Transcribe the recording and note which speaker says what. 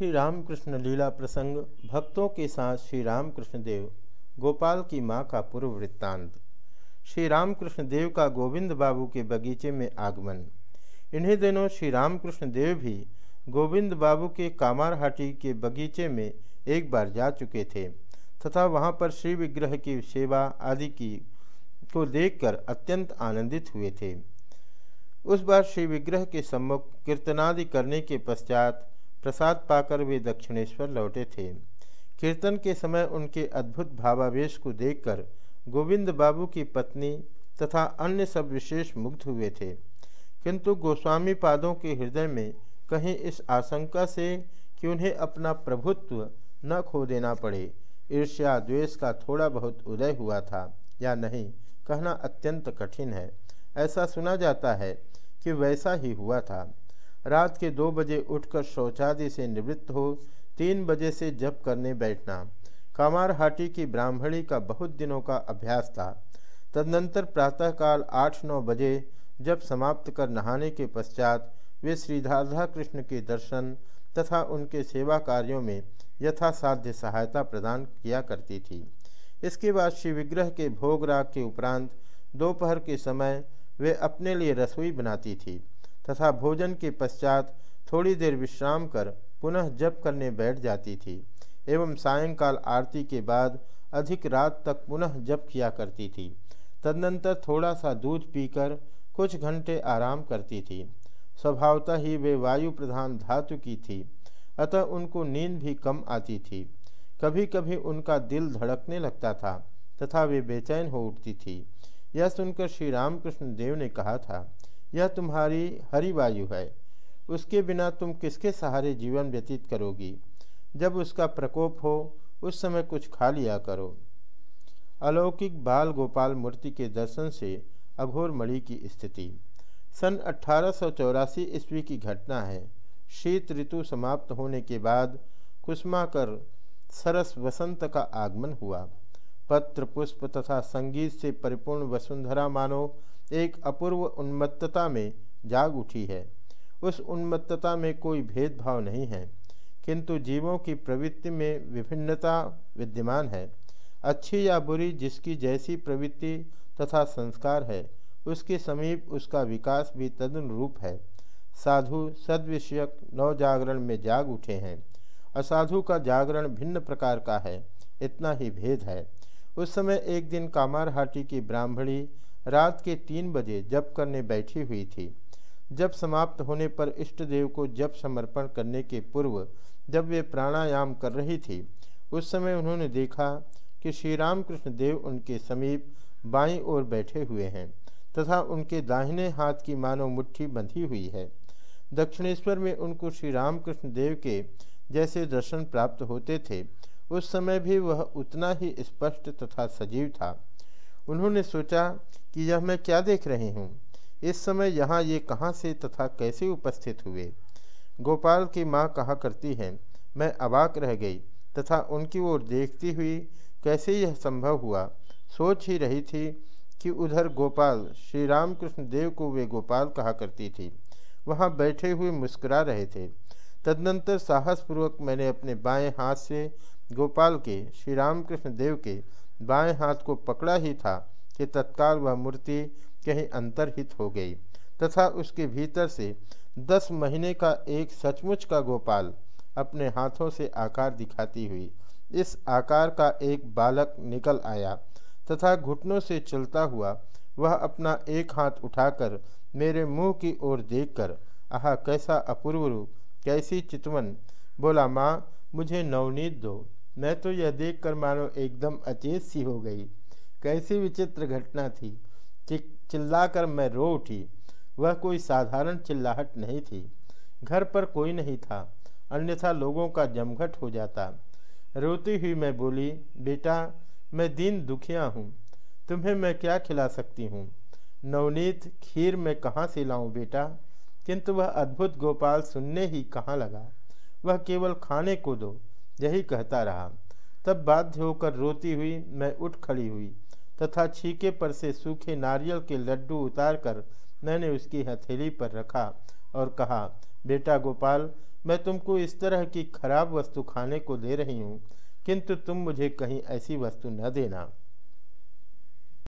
Speaker 1: श्री रामकृष्ण लीला प्रसंग, भक्तों के साथ श्री रामकृष्ण देव गोपाल की माँ का पूर्व वृत्तांत। श्री रामकृष्ण देव का गोविंद बाबू के बगीचे में आगमन। इन्हीं दिनों श्री रामकृष्ण देव भी गोविंद बाबू के कामारहाटी के बगीचे में एक बार जा चुके थे, तथा वहाँ पर श्री विग्रह की सेवा आदि की, को देखकर अत्यंत आनंदित हुए थे। उस बार श्री विग्रह के सम्मुख कीर्तनादि करने के पश्चात प्रसाद पाकर वे दक्षिणेश्वर लौटे थे। कीर्तन के समय उनके अद्भुत भावावेश को देखकर गोविंद बाबू की पत्नी तथा अन्य सब विशेष मुग्ध हुए थे। किंतु गोस्वामी पादों के हृदय में कहीं इस आशंका से कि उन्हें अपना प्रभुत्व न खो देना पड़े, ईर्ष्या द्वेष का थोड़ा बहुत उदय हुआ था, या नहीं, कहना अत्यंत कठिन है। ऐसा सुना जाता है कि वैसा ही हुआ था। रात के दो बजे उठकर शौचादि से निवृत्त हो, तीन बजे से जप करने बैठना। कामारहाटी की ब्राह्मणी का बहुत दिनों का अभ्यास था। तदनंतर प्रातःकाल आठ नौ बजे जब समाप्त कर नहाने के पश्चात वे श्री राधा कृष्ण के दर्शन तथा उनके सेवा कार्यों में यथासाध्य सहायता प्रदान किया करती थी। इसके बाद श्री विग्रह के भोग राग के उपरांत दोपहर के समय वे अपने लिए रसोई बनाती थी। तथा भोजन के पश्चात थोड़ी देर विश्राम कर पुनः जप करने बैठ जाती थी, एवं सायंकाल आरती के बाद अधिक रात तक पुनः जप किया करती थी। तदनंतर थोड़ा सा दूध पीकर कुछ घंटे आराम करती थी। स्वभावतः ही वे वायु प्रधान धातु की थी, अतः उनको नींद भी कम आती थी। कभी कभी उनका दिल धड़कने लगता था तथा वे बेचैन हो उठती थी। यह सुनकर श्री रामकृष्ण देव ने कहा था यह तुम्हारी हरी वायु है। उसके बिना तुम किसके सहारे जीवन व्यतीत करोगी? जब उसका प्रकोप हो, उस समय कुछ खा लिया करो। अलौकिक बाल गोपाल मूर्ति के दर्शन से अघोर मणि की स्थिति। सन अठारह ईस्वी की घटना है। शीत ऋतु समाप्त होने के बाद कुसमाकर सरस वसंत का आगमन हुआ। पत्र पुष्प तथा संगीत से परिपूर्ण वसुंधरा मानो एक अपूर्व उन्मत्तता में जाग उठी है। उस उन्मत्तता में कोई भेदभाव नहीं है, किंतु जीवों की प्रवृत्ति में विभिन्नता विद्यमान है। अच्छी या बुरी जिसकी जैसी प्रवृत्ति तथा संस्कार है, उसके समीप उसका विकास भी तदनुरूप है। साधु सदविषयक नवजागरण में जाग उठे हैं। असाधु का जागरण भिन्न प्रकार का है, इतना ही भेद है। उस समय एक दिन कामारहाटी की ब्राह्मणी रात के तीन बजे जप करने बैठी हुई थी। जब समाप्त होने पर इष्ट देव को जप समर्पण करने के पूर्व जब वे प्राणायाम कर रही थी, उस समय उन्होंने देखा कि श्री रामकृष्ण देव उनके समीप बाईं ओर बैठे हुए हैं तथा उनके दाहिने हाथ की मानव मुट्ठी बंधी हुई है। दक्षिणेश्वर में उनको श्री रामकृष्ण देव के जैसे दर्शन प्राप्त होते थे उस समय भी वह उतना ही स्पष्ट तथा सजीव था। उन्होंने सोचा कि यह मैं क्या देख रही हूँ? इस समय यहाँ ये कहाँ से तथा कैसे उपस्थित हुए? गोपाल की माँ कहा करती हैं, मैं अबाक रह गई तथा उनकी ओर देखती हुई कैसे यह संभव हुआ? सोच ही रही थी कि उधर गोपाल श्री रामकृष्ण देव को वे गोपाल कहा करती थी। वहाँ बैठे हुए मुस्कुरा रहे थे। तदनंतर साहसपूर्वक मैंने अपने बाएँ हाथ से गोपाल के श्री रामकृष्ण देव के बाएँ हाथ को पकड़ा ही था कि तत्काल वह मूर्ति कहीं अंतर्हित हो गई तथा उसके भीतर से दस महीने का एक सचमुच का गोपाल अपने हाथों से आकार दिखाती हुई, इस आकार का एक बालक निकल आया तथा घुटनों से चलता हुआ वह अपना एक हाथ उठाकर मेरे मुँह की ओर देखकर, आह, कैसा अपूर्व रूप कैसी चितवन? बोला, माँ, मुझे नवनीत दो। मैं तो यह देखकर मानो एकदम अचेत सी हो गई। कैसी विचित्र घटना थी। चिल्लाकर मैं रो उठी। वह कोई साधारण चिल्लाहट नहीं थी। घर पर कोई नहीं था। अन्यथा लोगों का जमघट हो जाता। रोती हुई मैं बोली, बेटा, मैं दीन दुखिया हूँ। तुम्हें मैं क्या खिला सकती हूँ? नवनीत खीर मैं कहाँ से लाऊं बेटा? किंतु वह अद्भुत गोपाल सुनने ही कहाँ लगा? वह केवल खाने को दो, यही कहता रहा। तब बाध्य होकर रोती हुई मैं उठ खड़ी हुई, तथा छीके पर से सूखे नारियल के लड्डू उतारकर मैंने उसकी हथेली पर रखा और कहा, बेटा गोपाल, मैं तुमको इस तरह की खराब वस्तु खाने को दे रही हूँ, किंतु तुम मुझे कहीं ऐसी वस्तु न देना।